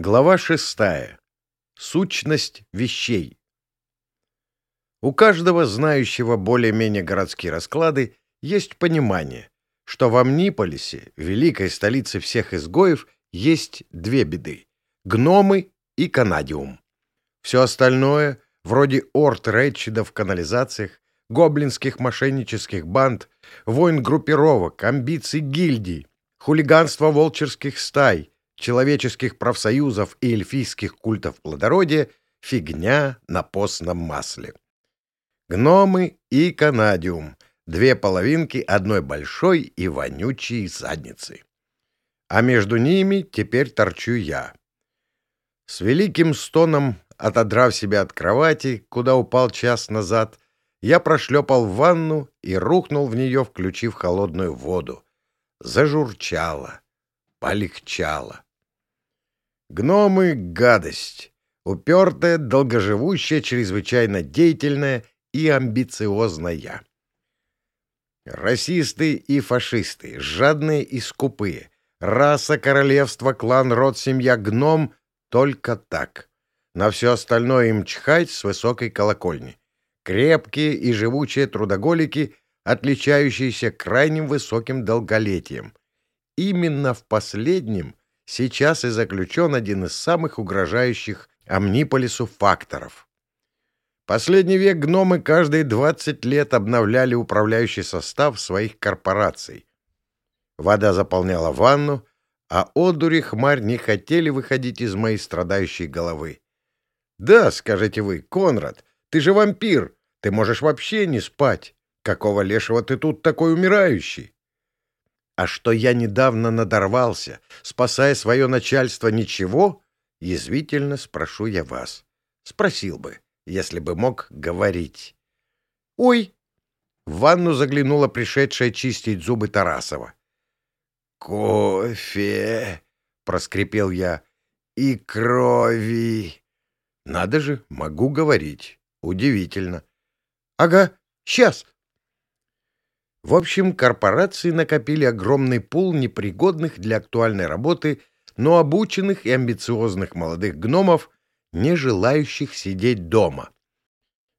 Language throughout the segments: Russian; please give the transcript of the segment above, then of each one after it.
Глава шестая. Сущность вещей. У каждого знающего более-менее городские расклады есть понимание, что в Амниполисе, великой столице всех изгоев, есть две беды — гномы и канадиум. Все остальное, вроде орд речида в канализациях, гоблинских мошеннических банд, войн группировок, амбиций гильдий, хулиганства волчерских стай — человеческих профсоюзов и эльфийских культов плодородия — фигня на постном масле. Гномы и канадиум — две половинки одной большой и вонючей задницы. А между ними теперь торчу я. С великим стоном, отодрав себя от кровати, куда упал час назад, я прошлепал в ванну и рухнул в нее, включив холодную воду. Зажурчало, полегчало. Гномы — гадость. Упертая, долгоживущая, чрезвычайно деятельная и амбициозная. Расисты и фашисты, жадные и скупые. Раса, королевство, клан, род, семья, гном — только так. На все остальное им чхать с высокой колокольни. Крепкие и живучие трудоголики, отличающиеся крайним высоким долголетием. Именно в последнем сейчас и заключен один из самых угрожающих Амниполису факторов. Последний век гномы каждые 20 лет обновляли управляющий состав своих корпораций. Вода заполняла ванну, а одури хмарь не хотели выходить из моей страдающей головы. «Да, — скажете вы, — Конрад, ты же вампир, ты можешь вообще не спать. Какого лешего ты тут такой умирающий?» А что я недавно надорвался, спасая свое начальство, ничего? Язвительно спрошу я вас. Спросил бы, если бы мог говорить. «Ой!» В ванну заглянула пришедшая чистить зубы Тарасова. «Кофе!» — проскрипел я. «И крови!» «Надо же, могу говорить. Удивительно». «Ага, сейчас!» В общем, корпорации накопили огромный пул непригодных для актуальной работы, но обученных и амбициозных молодых гномов, не желающих сидеть дома.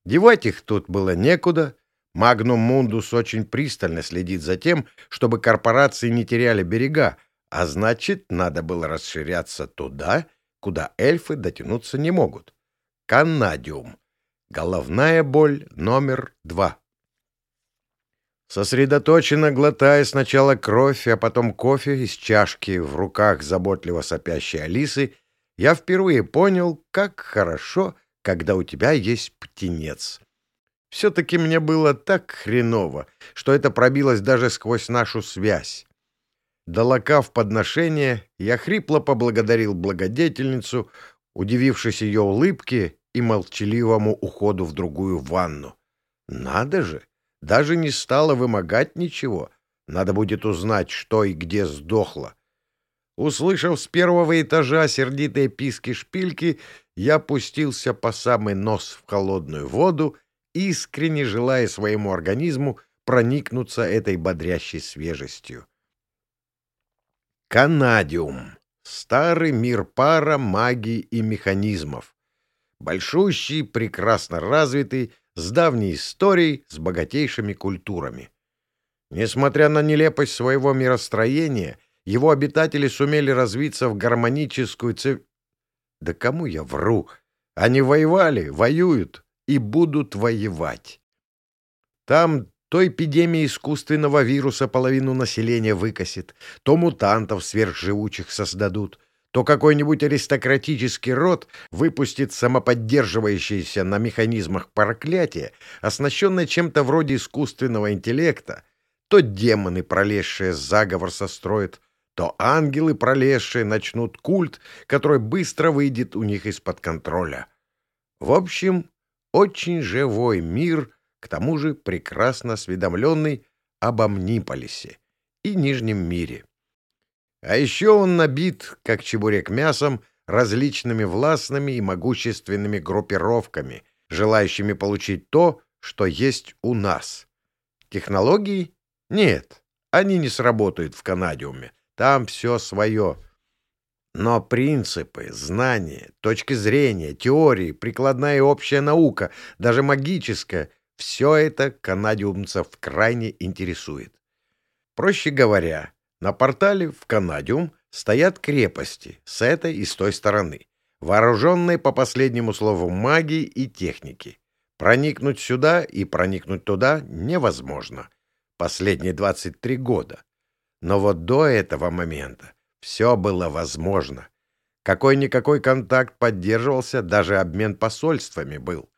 Девать их тут было некуда. Магнум Мундус очень пристально следит за тем, чтобы корпорации не теряли берега, а значит, надо было расширяться туда, куда эльфы дотянуться не могут. Каннадиум. Головная боль номер два. Сосредоточенно глотая сначала кровь, а потом кофе из чашки в руках заботливо сопящей Алисы, я впервые понял, как хорошо, когда у тебя есть птенец. Все-таки мне было так хреново, что это пробилось даже сквозь нашу связь. Долокав подношение, я хрипло поблагодарил благодетельницу, удивившись ее улыбке и молчаливому уходу в другую ванну. Надо же! Даже не стала вымогать ничего. Надо будет узнать, что и где сдохло. Услышав с первого этажа сердитые писки шпильки, я пустился по самый нос в холодную воду, искренне желая своему организму проникнуться этой бодрящей свежестью. Канадиум. Старый мир пара, магии и механизмов. Большущий, прекрасно развитый, с давней историей, с богатейшими культурами. Несмотря на нелепость своего миростроения, его обитатели сумели развиться в гармоническую цив... Да кому я вру? Они воевали, воюют и будут воевать. Там то эпидемия искусственного вируса половину населения выкосит, то мутантов сверхживучих создадут — то какой-нибудь аристократический род выпустит самоподдерживающееся на механизмах проклятие, оснащенное чем-то вроде искусственного интеллекта, то демоны, пролезшие заговор состроят, то ангелы, пролезшие, начнут культ, который быстро выйдет у них из-под контроля. В общем, очень живой мир, к тому же прекрасно осведомленный об Амниполисе и Нижнем мире. А еще он набит, как чебурек мясом, различными властными и могущественными группировками, желающими получить то, что есть у нас. Технологии? Нет, они не сработают в Канадиуме. Там все свое. Но принципы, знания, точки зрения, теории, прикладная и общая наука, даже магическая — все это канадиумцев крайне интересует. Проще говоря, на портале в Канадиум стоят крепости с этой и с той стороны, вооруженные по последнему слову магии и техники. Проникнуть сюда и проникнуть туда невозможно. Последние 23 года. Но вот до этого момента все было возможно. Какой-никакой контакт поддерживался, даже обмен посольствами был.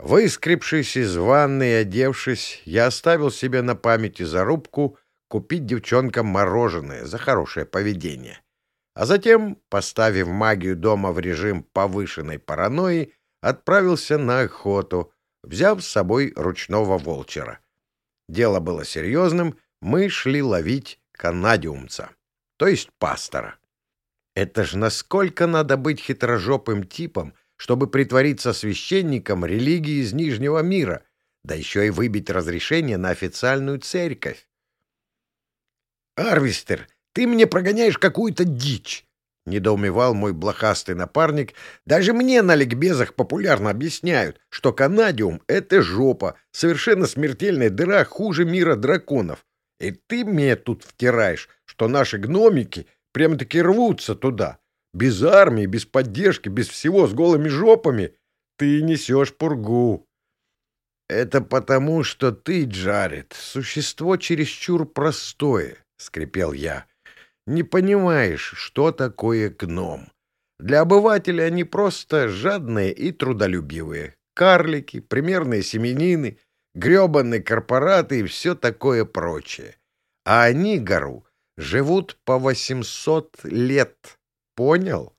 Выскребшись из ванны и одевшись, я оставил себе на памяти зарубку купить девчонкам мороженое за хорошее поведение. А затем, поставив магию дома в режим повышенной паранойи, отправился на охоту, взяв с собой ручного волчера. Дело было серьезным, мы шли ловить канадиумца то есть пастора. Это ж насколько надо быть хитрожопым типом, чтобы притвориться священником религии из Нижнего мира, да еще и выбить разрешение на официальную церковь. «Арвистер, ты мне прогоняешь какую-то дичь!» — недоумевал мой блохастый напарник. «Даже мне на ликбезах популярно объясняют, что канадиум — это жопа, совершенно смертельная дыра хуже мира драконов. И ты мне тут втираешь, что наши гномики прямо-таки рвутся туда. Без армии, без поддержки, без всего, с голыми жопами. Ты несешь пургу. Это потому, что ты, Джаред, существо чересчур простое, — скрипел я. Не понимаешь, что такое гном. Для обывателя они просто жадные и трудолюбивые. Карлики, примерные семенины — гребаные корпораты и все такое прочее. А они, гору, живут по 800 лет. Понял?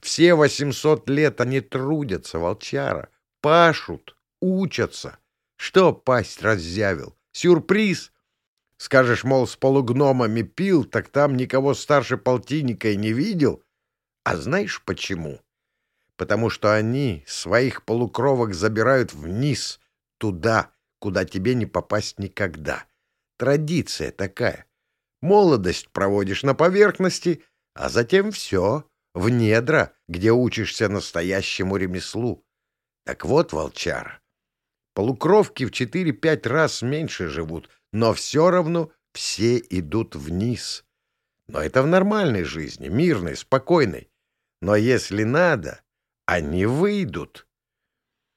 Все 800 лет они трудятся, волчара, пашут, учатся. Что пасть раззявил? Сюрприз? Скажешь, мол, с полугномами пил, так там никого старше полтинника и не видел. А знаешь почему? Потому что они своих полукровок забирают вниз, туда, куда тебе не попасть никогда. Традиция такая. Молодость проводишь на поверхности, а затем все, в недра, где учишься настоящему ремеслу. Так вот, волчара, полукровки в четыре-пять раз меньше живут, но все равно все идут вниз. Но это в нормальной жизни, мирной, спокойной. Но если надо, они выйдут.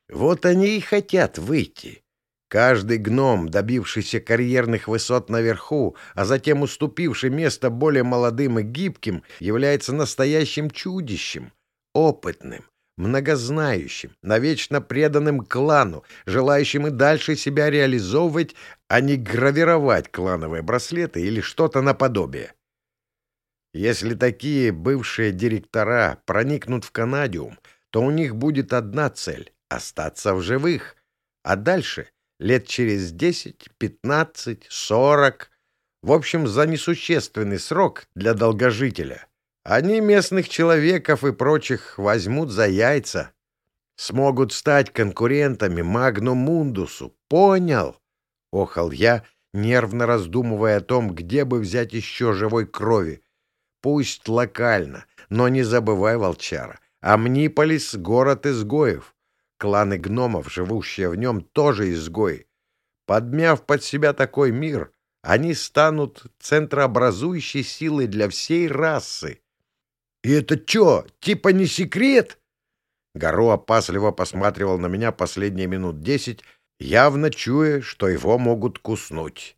Вот они и хотят выйти. Каждый гном, добившийся карьерных высот наверху, а затем уступивший место более молодым и гибким, является настоящим чудищем, опытным, многознающим, навечно преданным клану, желающим и дальше себя реализовывать, а не гравировать клановые браслеты или что-то наподобие. Если такие бывшие директора проникнут в Канадиум, то у них будет одна цель — остаться в живых, а дальше — лет через десять, пятнадцать, сорок. В общем, за несущественный срок для долгожителя. Они местных человеков и прочих возьмут за яйца. Смогут стать конкурентами Магну Мундусу. Понял? Охал я, нервно раздумывая о том, где бы взять еще живой крови. Пусть локально, но не забывай, волчара. Амниполис — город изгоев. Кланы гномов, живущие в нем, тоже изгои. Подмяв под себя такой мир, они станут центрообразующей силой для всей расы. — И это что, типа не секрет? Горо опасливо посматривал на меня последние минут десять, явно чуя, что его могут куснуть.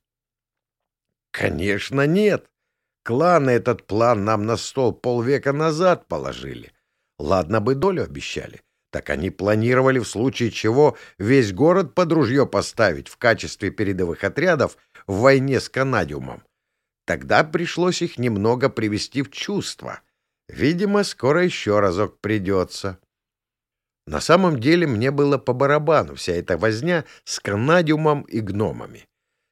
— Конечно, нет. Кланы этот план нам на стол полвека назад положили. Ладно бы долю обещали так они планировали в случае чего весь город под ружье поставить в качестве передовых отрядов в войне с Канадиумом. Тогда пришлось их немного привести в чувство. Видимо, скоро еще разок придется. На самом деле мне было по барабану вся эта возня с канадиумом и гномами.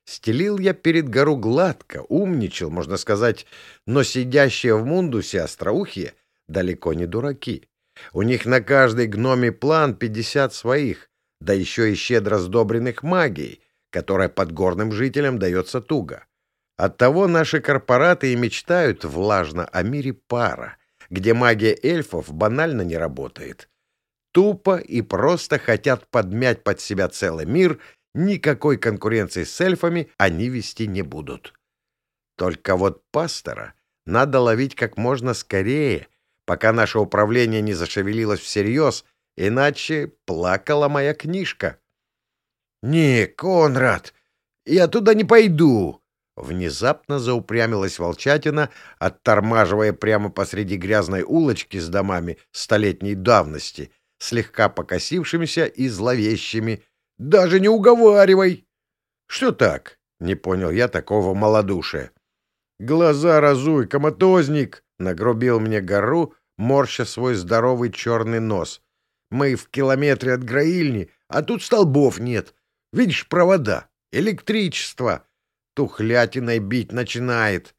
Стелил я перед гору гладко, умничал, можно сказать, но сидящие в мундусе остроухие далеко не дураки. У них на каждый гномий план пятьдесят своих, да еще и щедро сдобренных магией, которая подгорным жителям дается туго. Оттого наши корпораты и мечтают влажно о мире пара, где магия эльфов банально не работает. Тупо и просто хотят подмять под себя целый мир, никакой конкуренции с эльфами они вести не будут. Только вот пастора надо ловить как можно скорее, пока наше управление не зашевелилось всерьез, иначе плакала моя книжка. — Не, Конрад, я туда не пойду! Внезапно заупрямилась волчатина, оттормаживая прямо посреди грязной улочки с домами столетней давности, слегка покосившимися и зловещими. «Даже не уговаривай!» «Что так?» — не понял я такого малодушия. «Глаза разуй, коматозник!» — нагрубил мне гору, морща свой здоровый черный нос. «Мы в километре от Граильни, а тут столбов нет. Видишь, провода, электричество. Тухлятиной бить начинает».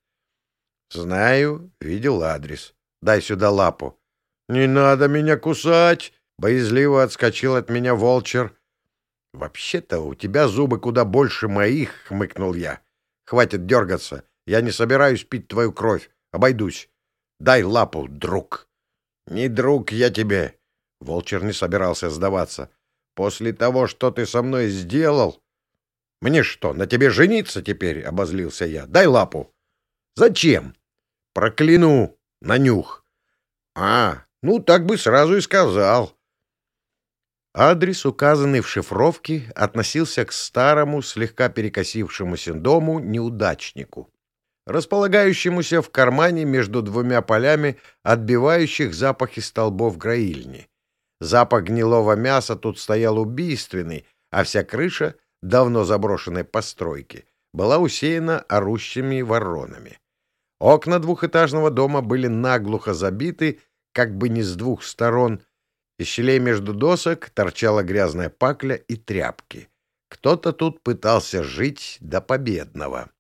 «Знаю, видел адрес. Дай сюда лапу». «Не надо меня кусать!» — боязливо отскочил от меня волчер. «Вообще-то у тебя зубы куда больше моих», — хмыкнул я. «Хватит дергаться. Я не собираюсь пить твою кровь. Обойдусь. Дай лапу, друг. Не друг я тебе. Волчер не собирался сдаваться. После того, что ты со мной сделал... Мне что, на тебе жениться теперь? Обозлился я. Дай лапу. Зачем? Прокляну. На нюх. А, ну так бы сразу и сказал. Адрес, указанный в шифровке, относился к старому, слегка перекосившемуся дому неудачнику располагающемуся в кармане между двумя полями, отбивающих запахи столбов граильни. Запах гнилого мяса тут стоял убийственный, а вся крыша давно заброшенной постройки была усеяна орущими воронами. Окна двухэтажного дома были наглухо забиты, как бы не с двух сторон. Из щелей между досок торчала грязная пакля и тряпки. Кто-то тут пытался жить до победного.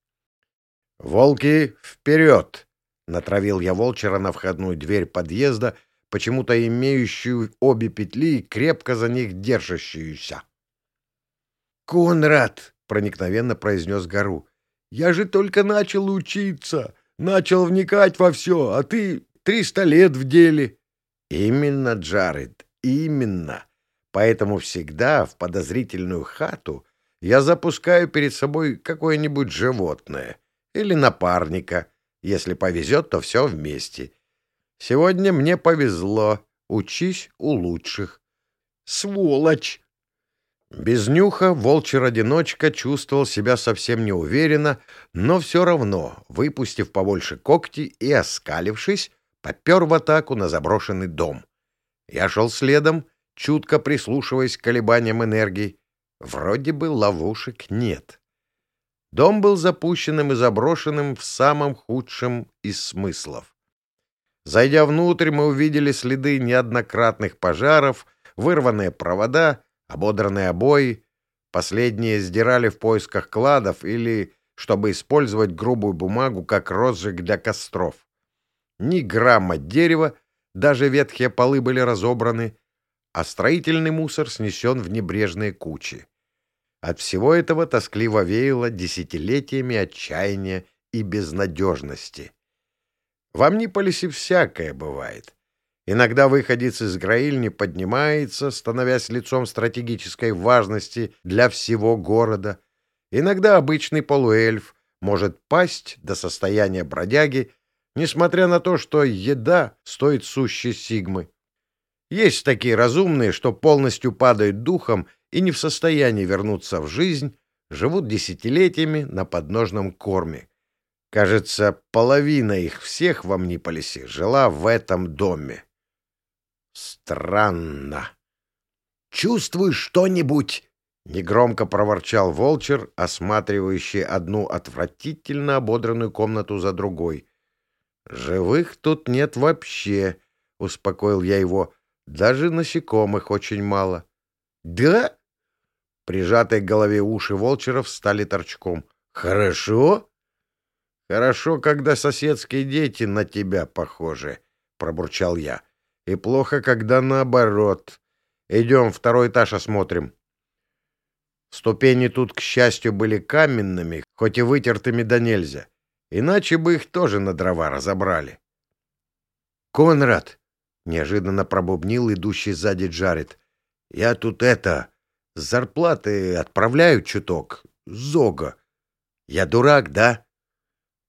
«Волки, вперед!» — натравил я волчера на входную дверь подъезда, почему-то имеющую обе петли и крепко за них держащуюся. «Конрад!» — проникновенно произнес Гору. «Я же только начал учиться, начал вникать во все, а ты триста лет в деле». «Именно, Джаред, именно. Поэтому всегда в подозрительную хату я запускаю перед собой какое-нибудь животное» или напарника. Если повезет, то все вместе. Сегодня мне повезло. Учись у лучших. Сволочь! Без нюха волчер-одиночка чувствовал себя совсем неуверенно, но все равно, выпустив побольше когти и оскалившись, попер в атаку на заброшенный дом. Я шел следом, чутко прислушиваясь к колебаниям энергии. Вроде бы ловушек нет. Дом был запущенным и заброшенным в самом худшем из смыслов. Зайдя внутрь, мы увидели следы неоднократных пожаров, вырванные провода, ободранные обои. Последние сдирали в поисках кладов или чтобы использовать грубую бумагу как розжиг для костров. Ни грамма дерева, даже ветхие полы были разобраны, а строительный мусор снесен в небрежные кучи. От всего этого тоскливо веяло десятилетиями отчаяния и безнадежности. В Амниполисе всякое бывает. Иногда выходец из Граильни поднимается, становясь лицом стратегической важности для всего города. Иногда обычный полуэльф может пасть до состояния бродяги, несмотря на то, что еда стоит сущей сигмы. Есть такие разумные, что полностью падают духом и не в состоянии вернуться в жизнь, живут десятилетиями на подножном корме. Кажется, половина их всех в Амниполисе жила в этом доме. Странно. «Чувствуешь что-нибудь?» — негромко проворчал Волчер, осматривающий одну отвратительно ободранную комнату за другой. «Живых тут нет вообще», — успокоил я его. «Даже насекомых очень мало». «Да?» Прижатые к голове уши волчеров стали торчком. «Хорошо?» «Хорошо, когда соседские дети на тебя похожи», — пробурчал я. «И плохо, когда наоборот. Идем, второй этаж осмотрим». Ступени тут, к счастью, были каменными, хоть и вытертыми да нельзя. Иначе бы их тоже на дрова разобрали. «Конрад!» — неожиданно пробубнил идущий сзади Джаред. «Я тут это... С зарплаты отправляю чуток. Зога. Я дурак, да?»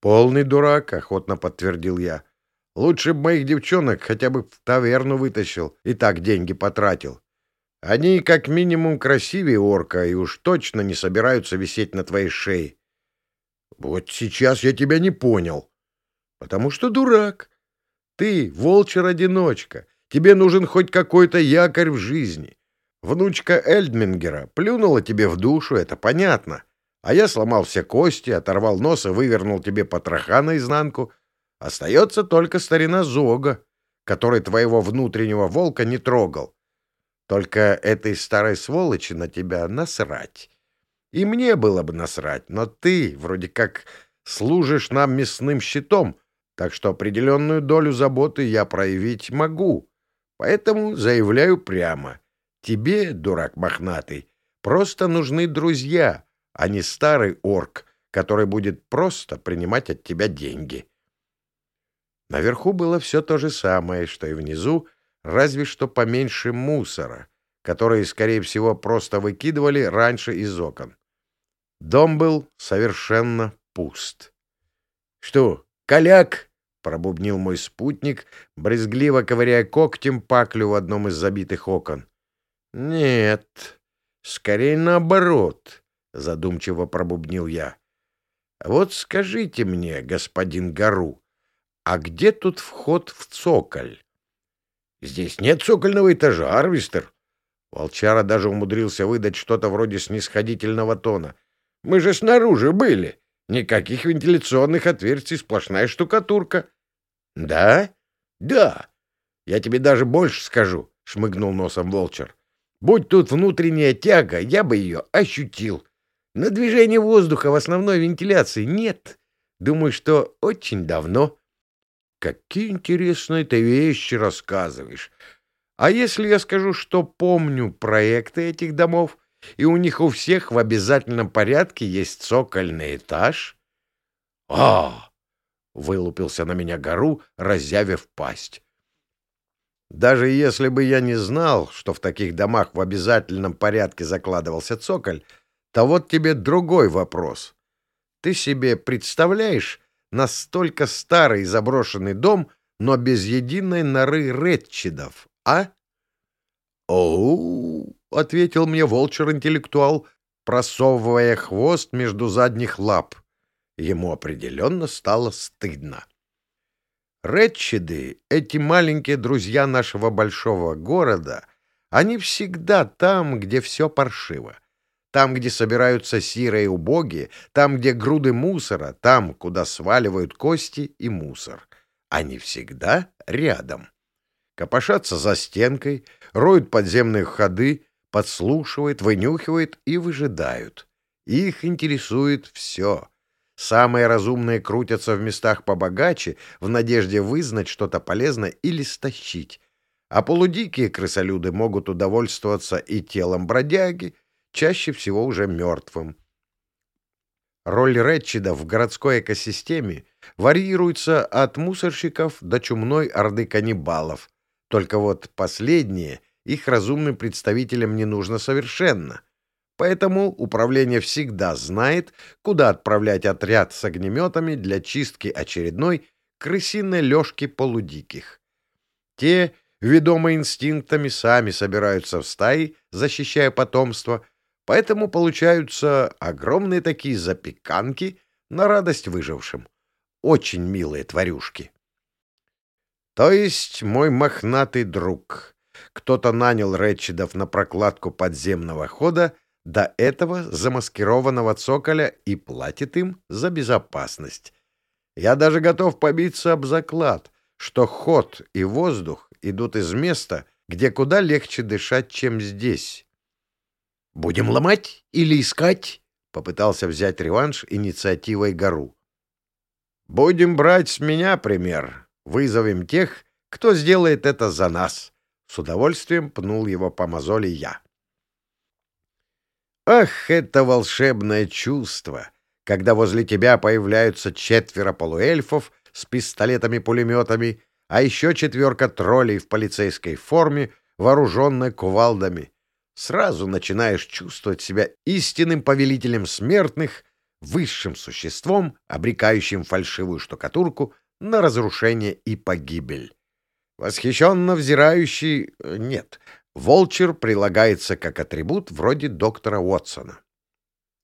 «Полный дурак», — охотно подтвердил я. «Лучше бы моих девчонок хотя бы в таверну вытащил и так деньги потратил. Они как минимум красивее орка и уж точно не собираются висеть на твоей шее». «Вот сейчас я тебя не понял». «Потому что дурак. Ты волчер-одиночка. Тебе нужен хоть какой-то якорь в жизни. Внучка Эльдмингера плюнула тебе в душу, это понятно. А я сломал все кости, оторвал нос и вывернул тебе потроха наизнанку. Остается только старина Зога, который твоего внутреннего волка не трогал. Только этой старой сволочи на тебя насрать. И мне было бы насрать, но ты вроде как служишь нам мясным щитом, так что определенную долю заботы я проявить могу. Поэтому заявляю прямо. Тебе, дурак мохнатый, просто нужны друзья, а не старый орк, который будет просто принимать от тебя деньги. Наверху было все то же самое, что и внизу, разве что поменьше мусора, который, скорее всего, просто выкидывали раньше из окон. Дом был совершенно пуст. — Что, Коляк, — пробубнил мой спутник, брезгливо ковыряя когтем паклю в одном из забитых окон. — Нет, скорее наоборот, — задумчиво пробубнил я. — Вот скажите мне, господин Гару, а где тут вход в цоколь? — Здесь нет цокольного этажа, Арвистер. Волчара даже умудрился выдать что-то вроде снисходительного тона. — Мы же снаружи были. — Никаких вентиляционных отверстий, сплошная штукатурка. — Да? — Да. Я тебе даже больше скажу, — шмыгнул носом Волчер. — Будь тут внутренняя тяга, я бы ее ощутил. На движение воздуха в основной вентиляции нет. Думаю, что очень давно. — Какие интересные ты вещи рассказываешь. А если я скажу, что помню проекты этих домов, и у них у всех в обязательном порядке есть цокольный этаж? — А! — вылупился на меня гору, разъявив пасть. Даже если бы я не знал, что в таких домах в обязательном порядке закладывался цоколь, то вот тебе другой вопрос. Ты себе представляешь настолько старый заброшенный дом, но без единой норы ретчидов, а? — Оу! — ответил мне волчер-интеллектуал, просовывая хвост между задних лап. Ему определенно стало стыдно. Ретчиды, эти маленькие друзья нашего большого города, они всегда там, где все паршиво. Там, где собираются сирые убоги, там, где груды мусора, там, куда сваливают кости и мусор. Они всегда рядом. Копошатся за стенкой, роют подземные ходы, подслушивают, вынюхивают и выжидают. Их интересует все. Самые разумные крутятся в местах побогаче в надежде вызнать что-то полезное или стащить. А полудикие крысолюды могут удовольствоваться и телом бродяги, чаще всего уже мертвым. Роль ретчида в городской экосистеме варьируется от мусорщиков до чумной орды каннибалов. Только вот последние их разумным представителям не нужно совершенно. Поэтому управление всегда знает, куда отправлять отряд с огнеметами для чистки очередной крысиной лёжки полудиких. Те, ведомые инстинктами, сами собираются в стаи, защищая потомство, поэтому получаются огромные такие запеканки на радость выжившим. Очень милые тварюшки. То есть мой мохнатый друг кто-то нанял Рэтчидов на прокладку подземного хода, до этого замаскированного цоколя, и платит им за безопасность. Я даже готов побиться об заклад, что ход и воздух идут из места, где куда легче дышать, чем здесь. «Будем ломать или искать?» — попытался взять реванш инициативой гору. «Будем брать с меня пример. Вызовем тех, кто сделает это за нас», с удовольствием пнул его по мозоли я. Ах, это волшебное чувство, когда возле тебя появляются четверо полуэльфов с пистолетами-пулеметами, а еще четверка троллей в полицейской форме, вооруженная кувалдами. Сразу начинаешь чувствовать себя истинным повелителем смертных, высшим существом, обрекающим фальшивую штукатурку на разрушение и погибель. Восхищенно взирающий... Э, нет, волчер прилагается как атрибут вроде доктора Уотсона.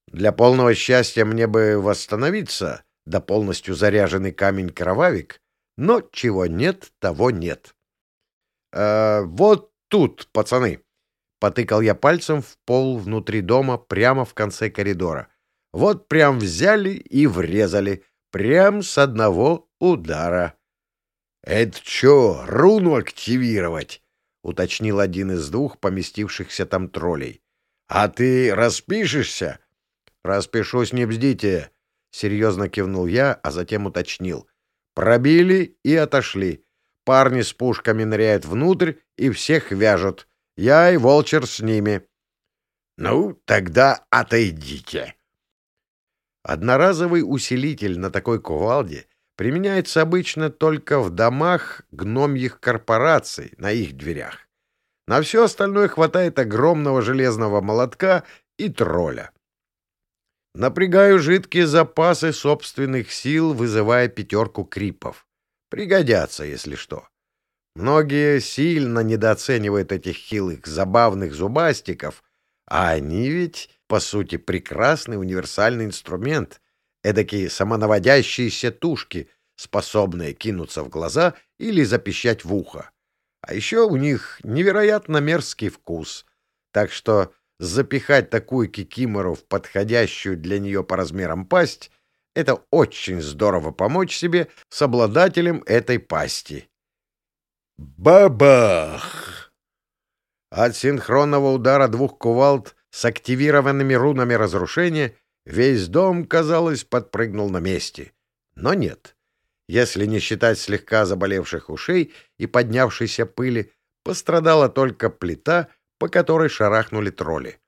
Для полного счастья мне бы восстановиться, да полностью заряженный камень-кровавик, но чего нет, того нет. «Э, «Вот тут, пацаны!» — потыкал я пальцем в пол внутри дома прямо в конце коридора. «Вот прям взяли и врезали, прям с одного удара». «Это что, руну активировать?» — уточнил один из двух поместившихся там троллей. «А ты распишешься?» «Распишусь, не бздите!» — серьезно кивнул я, а затем уточнил. «Пробили и отошли. Парни с пушками ныряют внутрь и всех вяжут. Я и Волчер с ними». «Ну, тогда отойдите». Одноразовый усилитель на такой кувалде применяется обычно только в домах гномьих корпораций на их дверях. На все остальное хватает огромного железного молотка и тролля. Напрягаю жидкие запасы собственных сил, вызывая пятерку крипов. Пригодятся, если что. Многие сильно недооценивают этих хилых, забавных зубастиков, а они ведь, по сути, прекрасный универсальный инструмент, эдакие самонаводящиеся тушки, способные кинуться в глаза или запищать в ухо. А еще у них невероятно мерзкий вкус, так что запихать такую кикимору в подходящую для нее по размерам пасть — это очень здорово помочь себе с обладателем этой пасти. Бабах! От синхронного удара двух кувалд с активированными рунами разрушения весь дом, казалось, подпрыгнул на месте. Но нет. Если не считать слегка заболевших ушей и поднявшейся пыли, пострадала только плита — по которой шарахнули тролли.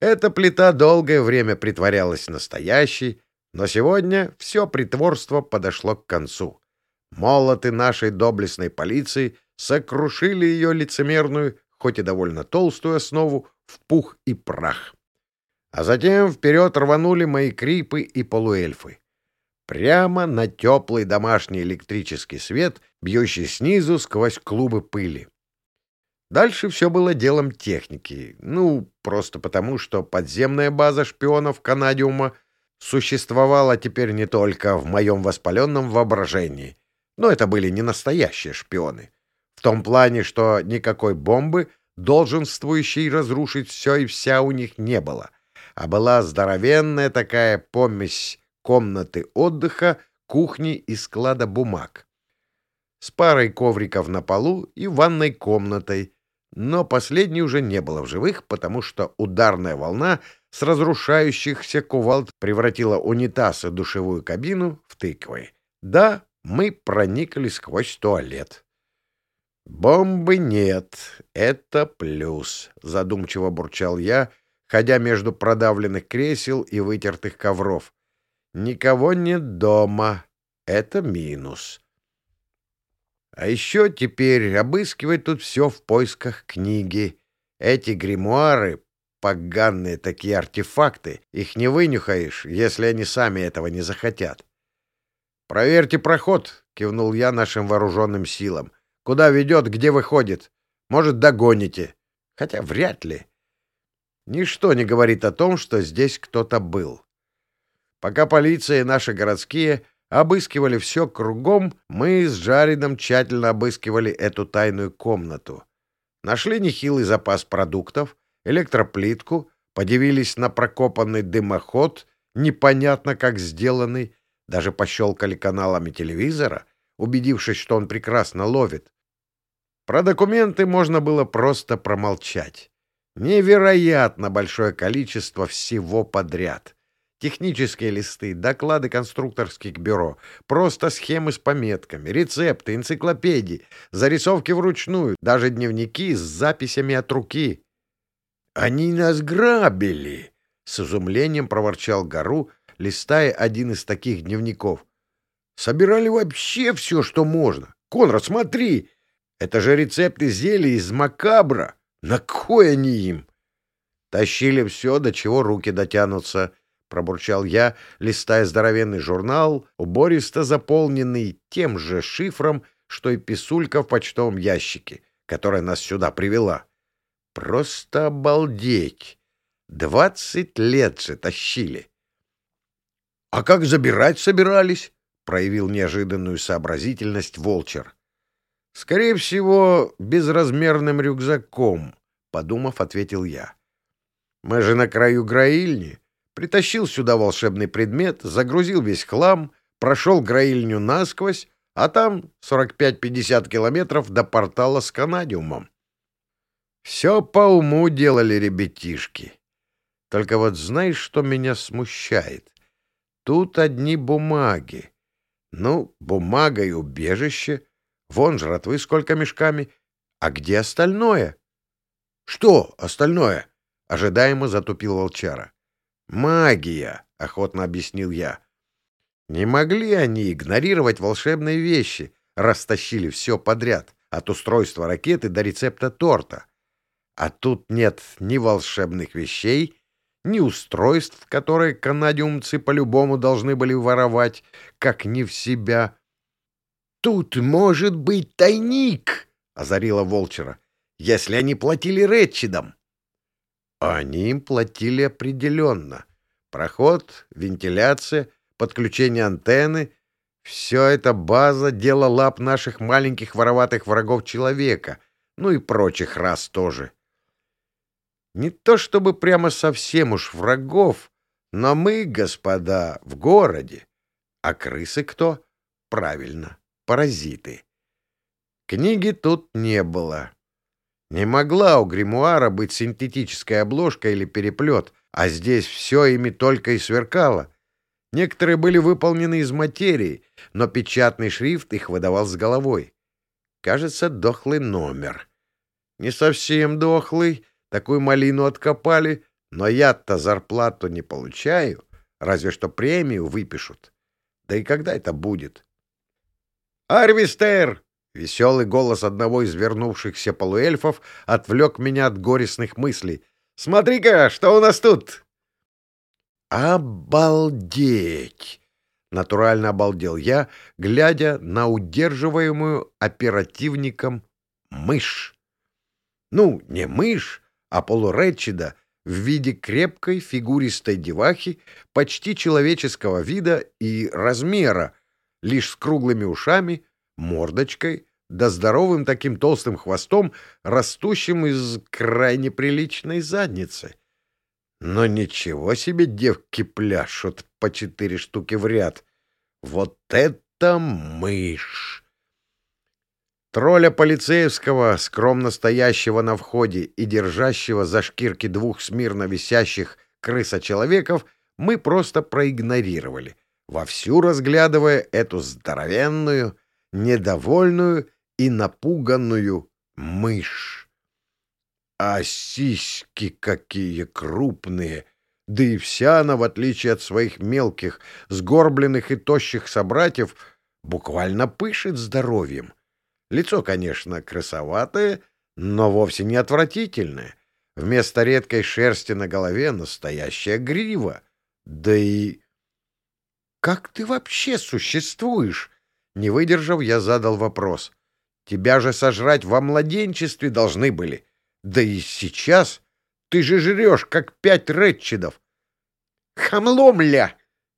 Эта плита долгое время притворялась настоящей, но сегодня все притворство подошло к концу. Молоты нашей доблестной полиции сокрушили ее лицемерную, хоть и довольно толстую основу, в пух и прах. А затем вперед рванули мои крипы и полуэльфы. Прямо на теплый домашний электрический свет, бьющий снизу сквозь клубы пыли. Дальше все было делом техники. Ну, просто потому, что подземная база шпионов Канадиума существовала теперь не только в моем воспаленном воображении, но это были не настоящие шпионы. В том плане, что никакой бомбы, долженствующей разрушить все и вся у них не было, а была здоровенная такая помесь комнаты отдыха, кухни и склада бумаг с парой ковриков на полу и ванной комнатой, но последней уже не было в живых, потому что ударная волна с разрушающихся кувалд превратила унитаз и душевую кабину в тыквы. Да, мы проникли сквозь туалет. «Бомбы нет, это плюс», — задумчиво бурчал я, ходя между продавленных кресел и вытертых ковров. «Никого нет дома, это минус». А еще теперь обыскивать тут все в поисках книги. Эти гримуары, поганые такие артефакты, их не вынюхаешь, если они сами этого не захотят. «Проверьте проход», — кивнул я нашим вооруженным силам. «Куда ведет, где выходит? Может, догоните. Хотя вряд ли. Ничто не говорит о том, что здесь кто-то был. Пока полиция и наши городские обыскивали все кругом, мы с Джаридом тщательно обыскивали эту тайную комнату. Нашли нехилый запас продуктов, электроплитку, подивились на прокопанный дымоход, непонятно как сделанный, даже пощелкали каналами телевизора, убедившись, что он прекрасно ловит. Про документы можно было просто промолчать. Невероятно большое количество всего подряд — Технические листы, доклады конструкторских бюро, просто схемы с пометками, рецепты, энциклопедии, зарисовки вручную, даже дневники с записями от руки. «Они нас грабили!» — с изумлением проворчал Гару, листая один из таких дневников. «Собирали вообще все, что можно. Конрад, смотри! Это же рецепты зелий из макабра. На кой они им?» «Тащили все, до чего руки дотянутся», — пробурчал я, листая здоровенный журнал, убористо заполненный тем же шифром, что и писулька в почтовом ящике, которая нас сюда привела. «Просто обалдеть! Двадцать лет же тащили!» «А как забирать собирались?» — проявил неожиданную сообразительность Волчер. «Скорее всего, безразмерным рюкзаком», — подумав, ответил я. Мы же на краю граильни. Притащил сюда волшебный предмет, загрузил весь хлам, прошел граильню насквозь, а там 45-50 километров до портала с канадиумом. Все по уму делали ребятишки. Только вот знаешь, что меня смущает? Тут одни бумаги. Ну, бумага и убежище. Вон жратвы сколько мешками. А где остальное? Что остальное? Ожидаемо затупил волчара. «Магия!» — охотно объяснил я. «Не могли они игнорировать волшебные вещи, растащили все подряд, от устройства ракеты до рецепта торта. А тут нет ни волшебных вещей, ни устройств, которые канадиумцы по-любому должны были воровать, как не в себя. «Тут может быть тайник!» — озарила Волчера. «Если они платили Ретчидам!» Они им платили определенно. Проход, вентиляция, подключение антенны — все это база, дело лап наших маленьких вороватых врагов человека, ну и прочих рас тоже. Не то чтобы прямо совсем уж врагов, но мы, господа, в городе. А крысы кто? Правильно, паразиты. Книги тут не было. Не могла у гримуара быть синтетическая обложка или переплет, а здесь все ими только и сверкало. Некоторые были выполнены из материи, но печатный шрифт их выдавал с головой. Кажется, дохлый номер. Не совсем дохлый, такую малину откопали, но я-то зарплату не получаю, разве что премию выпишут. Да и когда это будет? «Арвистер!» Веселый голос одного из вернувшихся полуэльфов отвлек меня от горестных мыслей. «Смотри-ка, что у нас тут!» «Обалдеть!» — натурально обалдел я, глядя на удерживаемую оперативником мышь. Ну, не мышь, а полуретчида в виде крепкой фигуристой девахи почти человеческого вида и размера, лишь с круглыми ушами, мордочкой, да здоровым таким толстым хвостом, растущим из крайне приличной задницы. Но ничего себе девки пляшут по четыре штуки в ряд. Вот это мышь! Тролля полицейского, скромно стоящего на входе и держащего за шкирки двух смирно висящих крыса-человеков, мы просто проигнорировали, вовсю разглядывая эту здоровенную, недовольную и напуганную мышь. А сиськи какие крупные! Да и вся она, в отличие от своих мелких, сгорбленных и тощих собратьев, буквально пышет здоровьем. Лицо, конечно, красоватое, но вовсе не отвратительное. Вместо редкой шерсти на голове настоящая грива. Да и... Как ты вообще существуешь? Не выдержав, я задал вопрос. Тебя же сожрать во младенчестве должны были. Да и сейчас ты же жрешь, как пять ретчидов. Хамло, мля!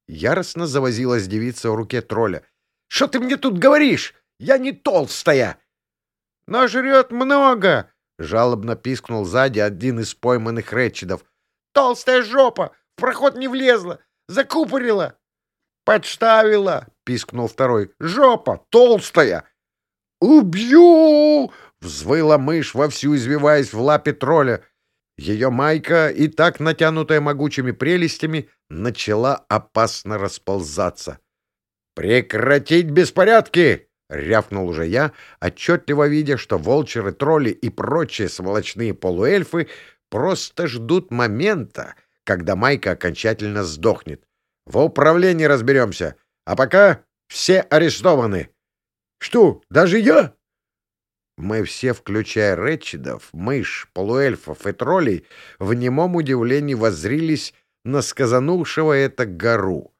Яростно завозилась девица в руке тролля. Что ты мне тут говоришь? Я не толстая. Но жрет много, жалобно пискнул сзади один из пойманных ретчидов. Толстая жопа! В проход не влезла! Закупорила! Подставила! — пискнул второй. «Жопа толстая!» «Убью!» — взвыла мышь, вовсю извиваясь в лапе тролля. Ее майка, и так натянутая могучими прелестями, начала опасно расползаться. «Прекратить беспорядки!» — рявкнул уже я, отчетливо видя, что волчеры, тролли и прочие сволочные полуэльфы просто ждут момента, когда майка окончательно сдохнет. В управлении разберемся. А пока все арестованы. Что, даже я? Мы все, включая Рэтчидов, мышь, полуэльфов и троллей, в немом удивлении воззрились на сказанувшего это гору.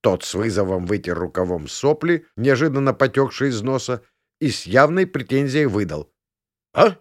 Тот с вызовом вытер рукавом сопли, неожиданно потекшие из носа, и с явной претензией выдал. — А?